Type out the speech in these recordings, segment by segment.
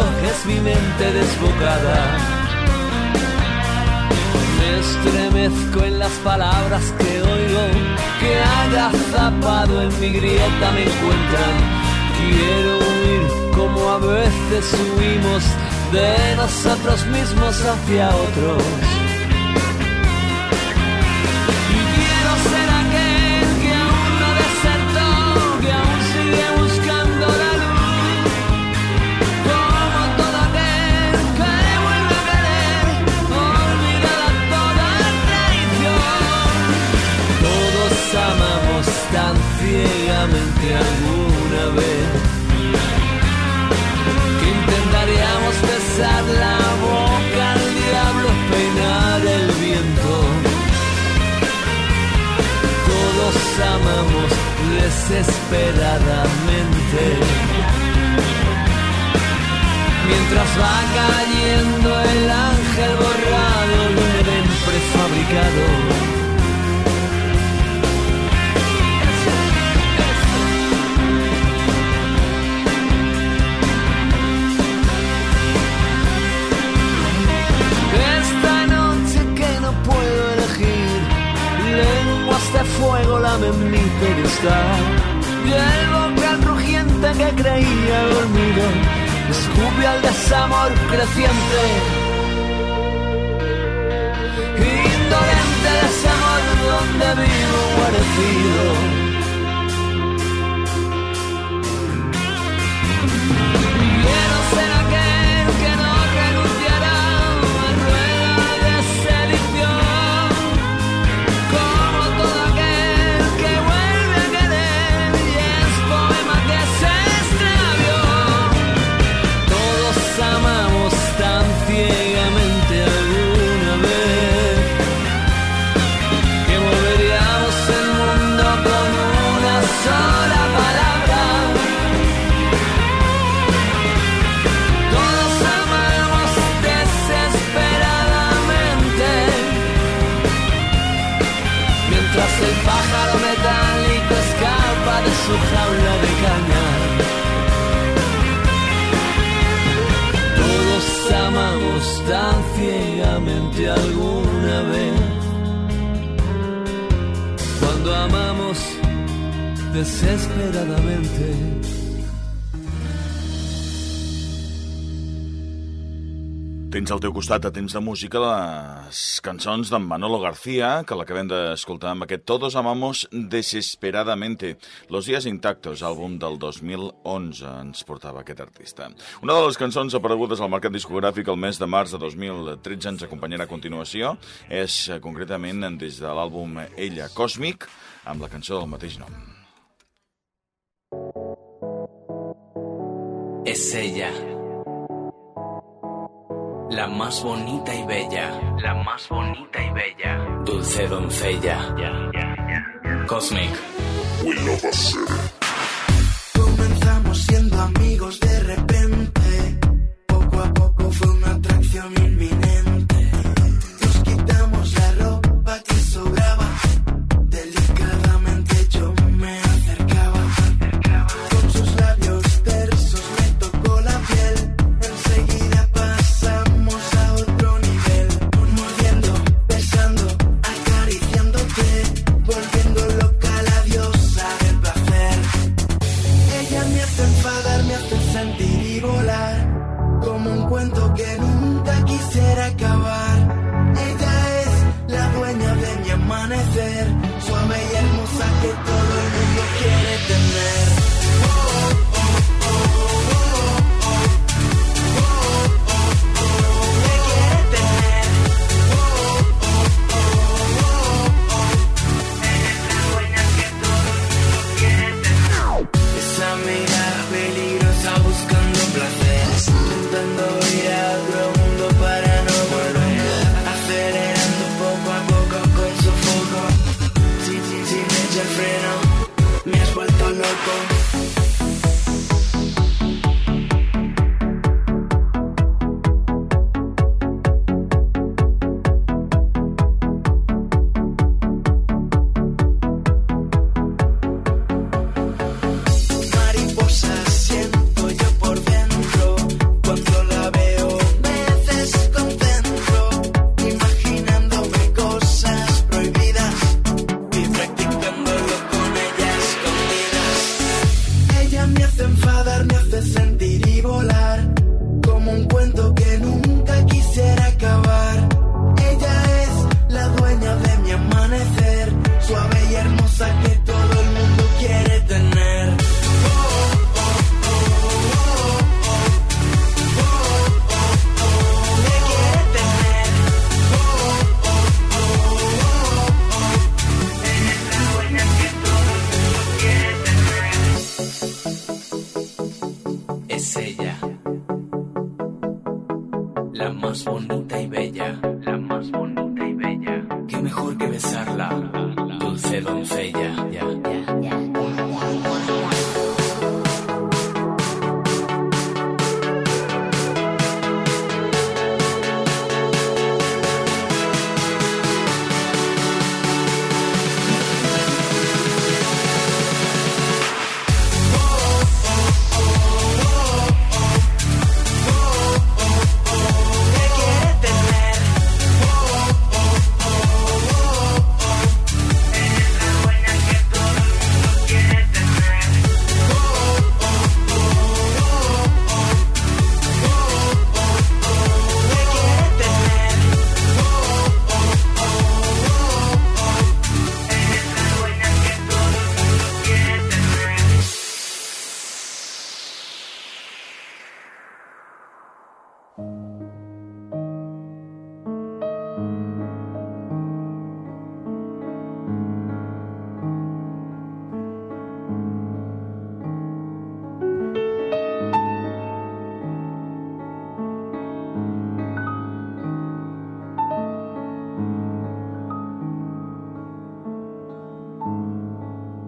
es mi mente desbocada. Me estremezco en las palabras que oigo, que agazapado en mi grieta me encuentran. Quiero huir como a veces huimos de nosotros mismos hacia otros. Fuego lamen mi pedestal. Y el vocal rugiente que creía dormido, escupe al desamor creciente. Indolente desamor donde vivo guarecido. Desesperadamente Tens al teu costat a temps de música les cançons d'en Manolo García, que l'acabem d'escoltar amb aquest Todos amamos desesperadamente. Los días intactos, àlbum del 2011, ens portava aquest artista. Una de les cançons aparegudes al mercat discogràfic el mes de març de 2013 ens acompanyarà a continuació. És eh, concretament des de l'àlbum Ella Còsmic, amb la cançó del mateix nom. Es ella. La más bonita y bella. La más bonita y bella. Dulce doncella. Cosmic. Comenzamos siendo amigos de repente.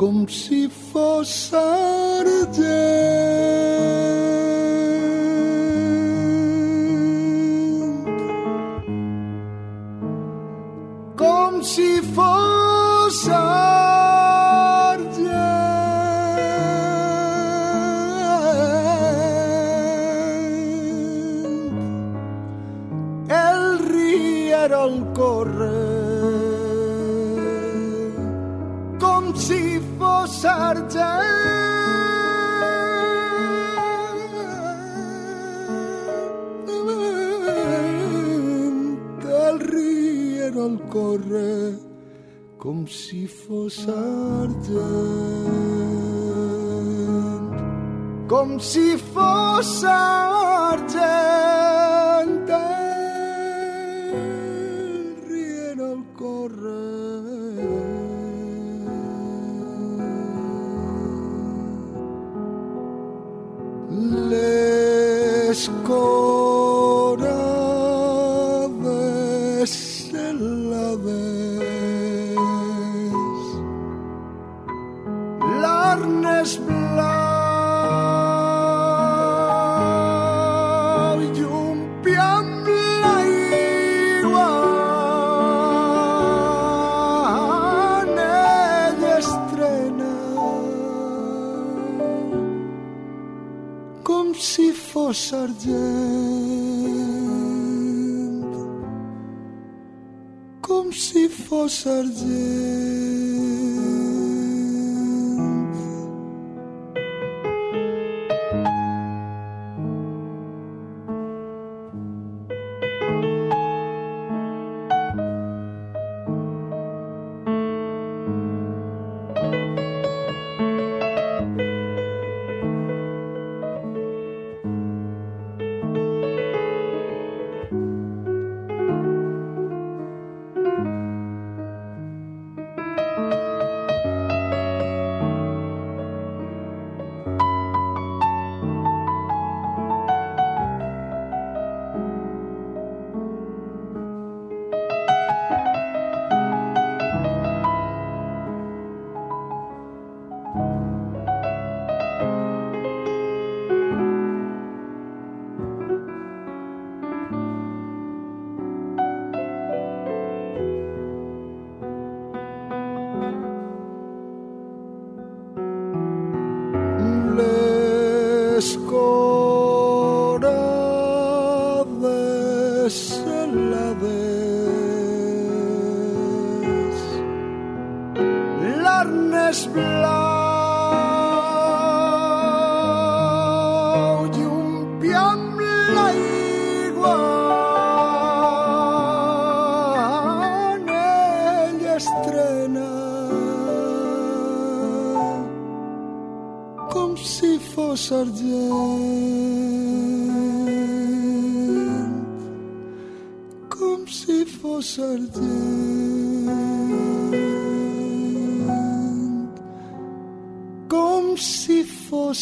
com si fos argent. com si fos argent. Rient el corrent. Les coses cum si fosse argento.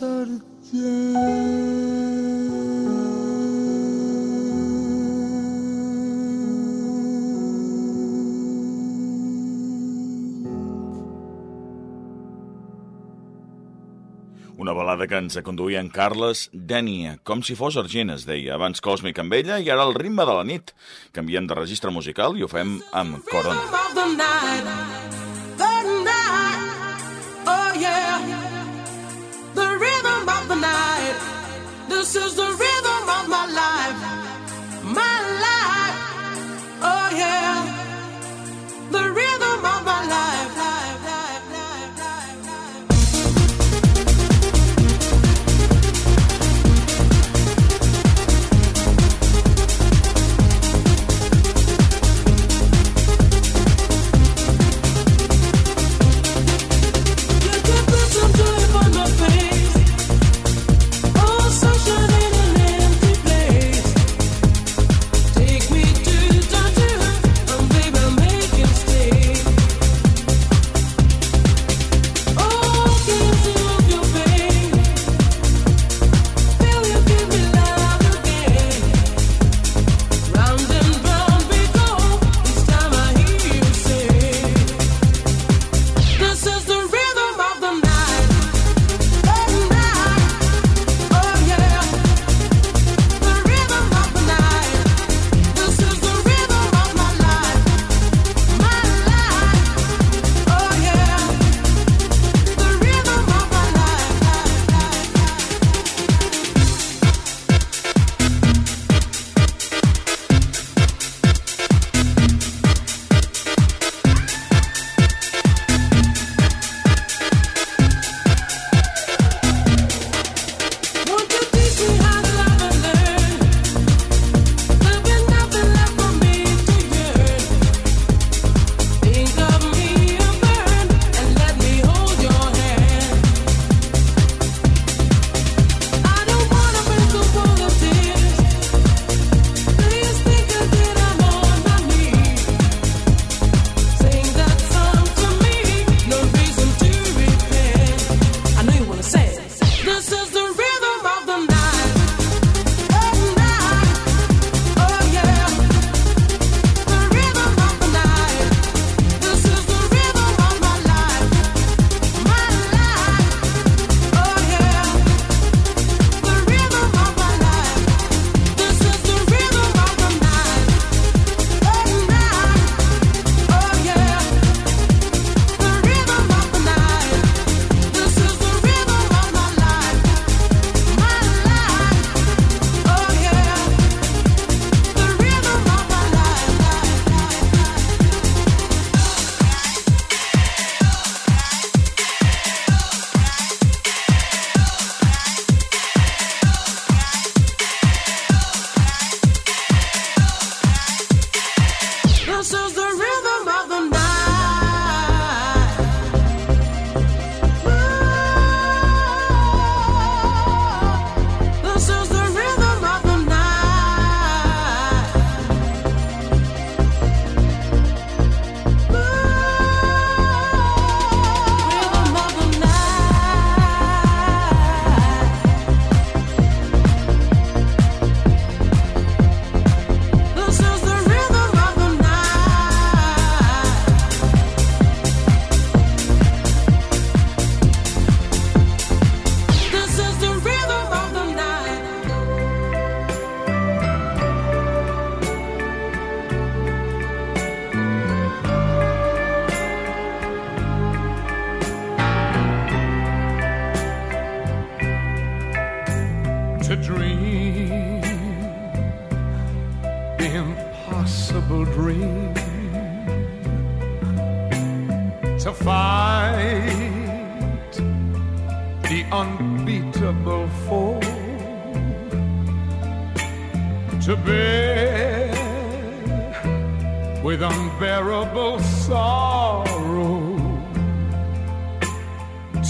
besarte. Una balada que ens aconduïa en Carles, Dènia, com si fos argent, es deia, abans còsmic amb ella i ara el ritme de la nit. Canviem de registre musical i ho fem amb Corona. This is the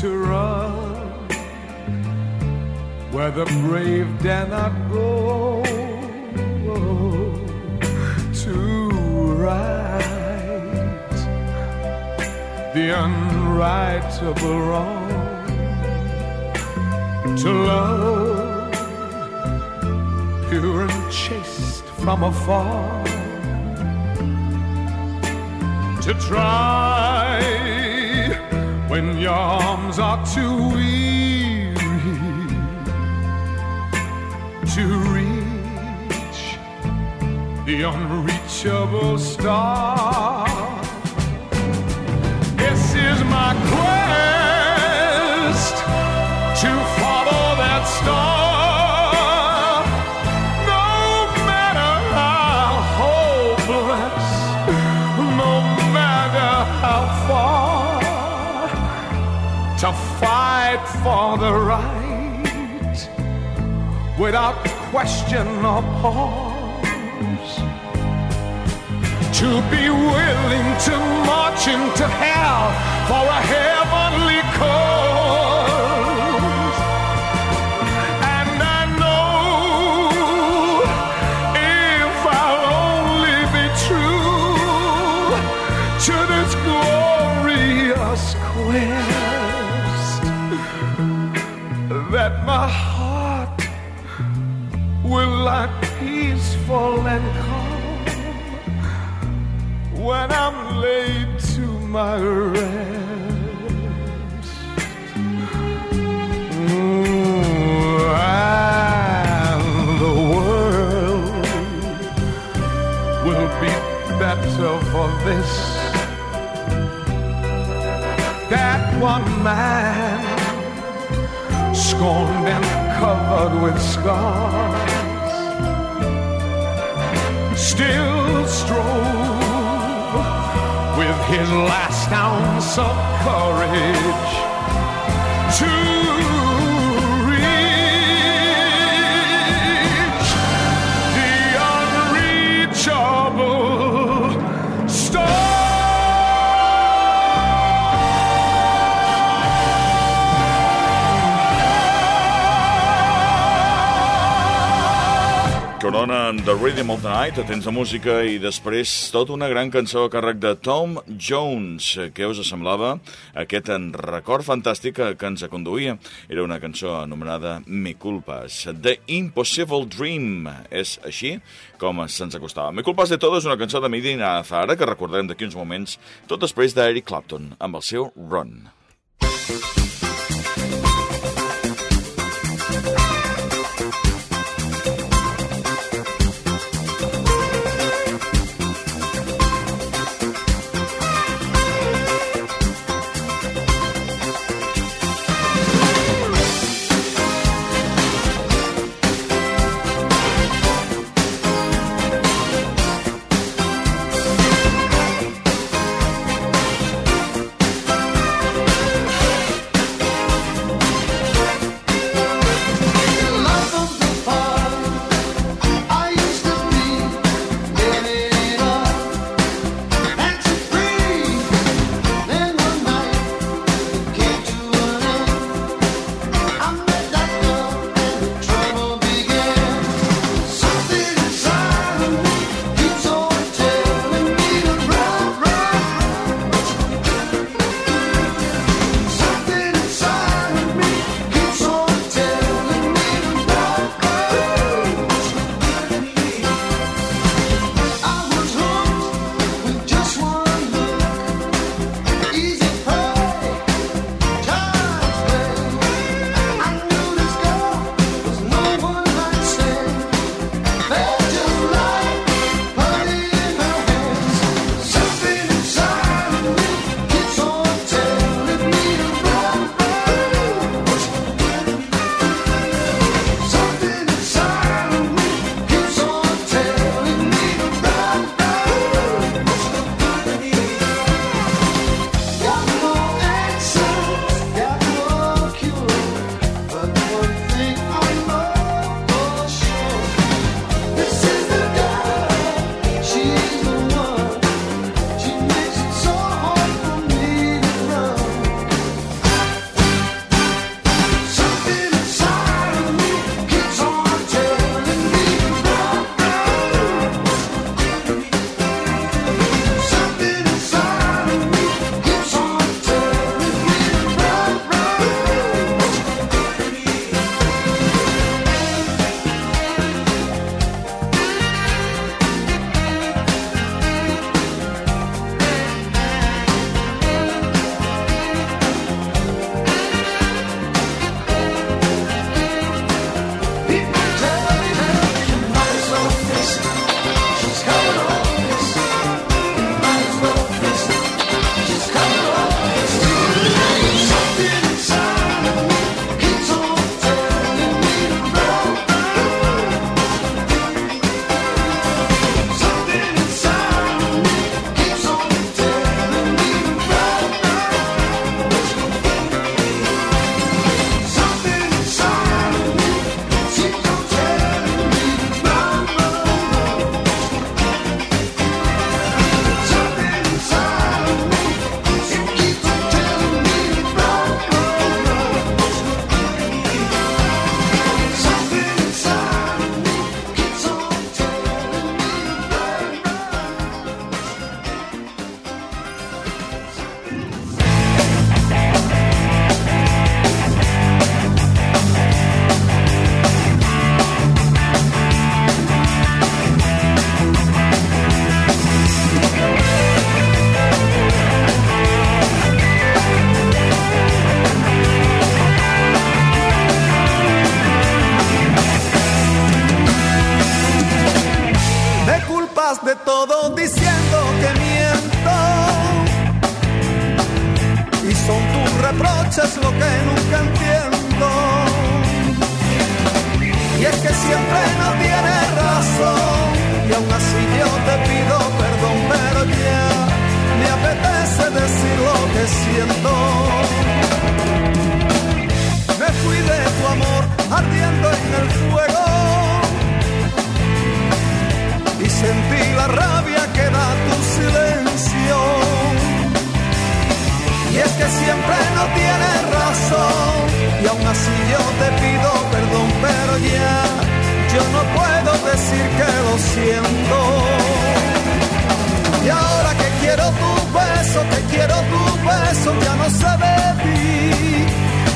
to run where the brave dare not go to right the unrightable wrong to love pure and chaste from afar to try your arms are too weary to reach the unreachable star. This is my. To fight for the right without question or pause. To be willing to march into hell for a heavenly cause. My rest. Ooh, and the world will be better for this. That one man scorned and covered with scars still strove his last ounce of courage to Corona en The Rhythm of the Night, atents a música i després tota una gran cançó a càrrec de Tom Jones. Què us semblava aquest en record fantàstic que, ens conduïa? Era una cançó anomenada Mi Culpas. The Impossible Dream. És així com se'ns acostava. Mi Culpas de Todo és una cançó de Medina Azahara que recordarem d'aquí uns moments, tot després d'Eric Clapton, amb el seu Run. Beso, ya no sé de ti.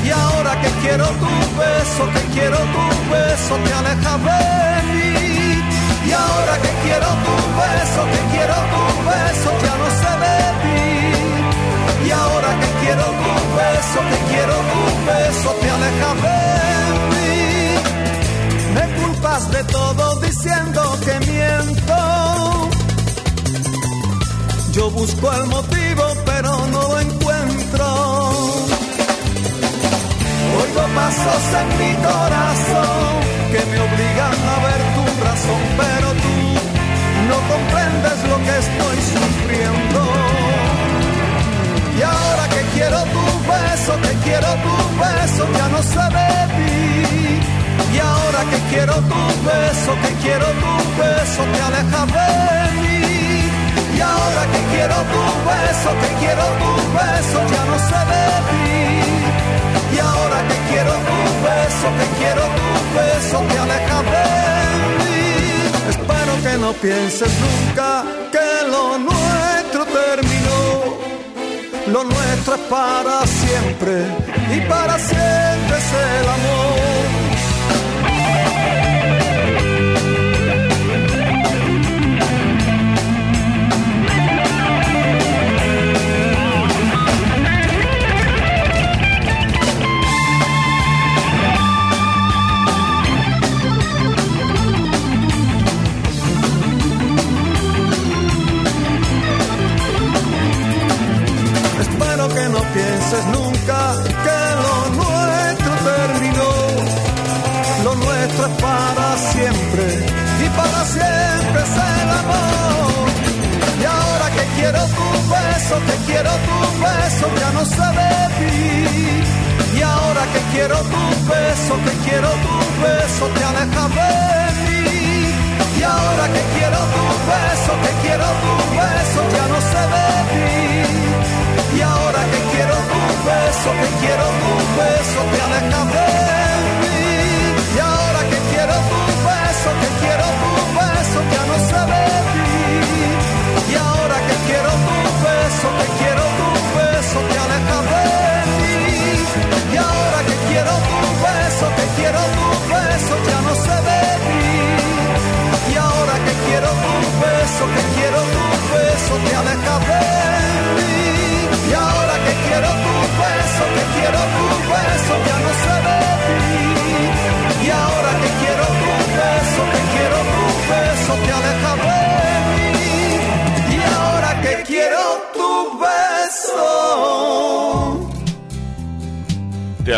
Y ahora que quiero tu beso, que quiero tu beso, te alejas de mí. Y ahora que quiero tu beso, que quiero tu beso, ya no sé de ti. Y ahora que quiero tu beso, que quiero tu beso, te alejas de mí. Me culpas de todo diciendo que miento. Yo busco el motivo, pero no lo encuentro. Oigo pasos en mi corazón que me obligan a ver tu razón, pero tú no comprendes lo que estoy sufriendo. Y ahora que quiero tu beso, que quiero tu beso, ya no sé de ti. Y ahora que quiero tu beso, que quiero tu beso, te alejas de mí. Y ahora que quiero tu beso, que quiero tu beso, ya no sé de ti. Y ahora que quiero tu beso, que quiero tu beso, te alejas de mí. Espero que no pienses nunca que lo nuestro terminó. Lo nuestro es para siempre y para siempre es el amor.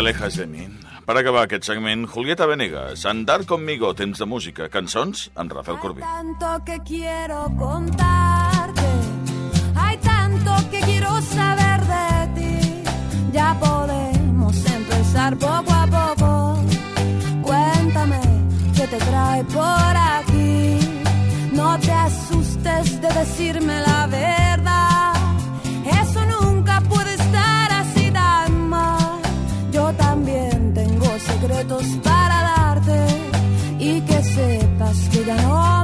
Alejas de mi. Per acabar aquest segment, Julieta Venegas, Andar conmigo, temps de música, cançons amb Rafael Corbí. tanto que quiero contarte, hay tanto que quiero saber de ti. Ya podemos empezar poco a poco. Cuéntame qué te trae por aquí. No te asustes de decirme la verdad. Para darte y que sepas que ya no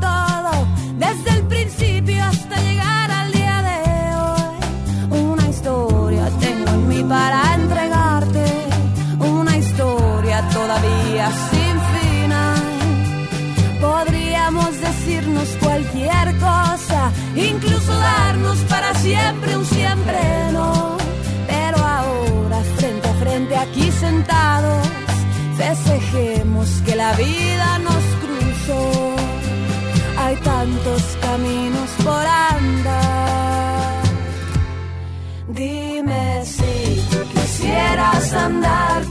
todo, desde el principio hasta llegar al día de hoy. Una historia tengo en mí para entregarte, una historia todavía sin final. Podríamos decirnos cualquier cosa, incluso darnos para siempre un siempre no. Pero ahora, frente a frente, aquí sentados, Festejemos que la vida nos cruzó. Hay tantos caminos por andar. Dime si quisieras andar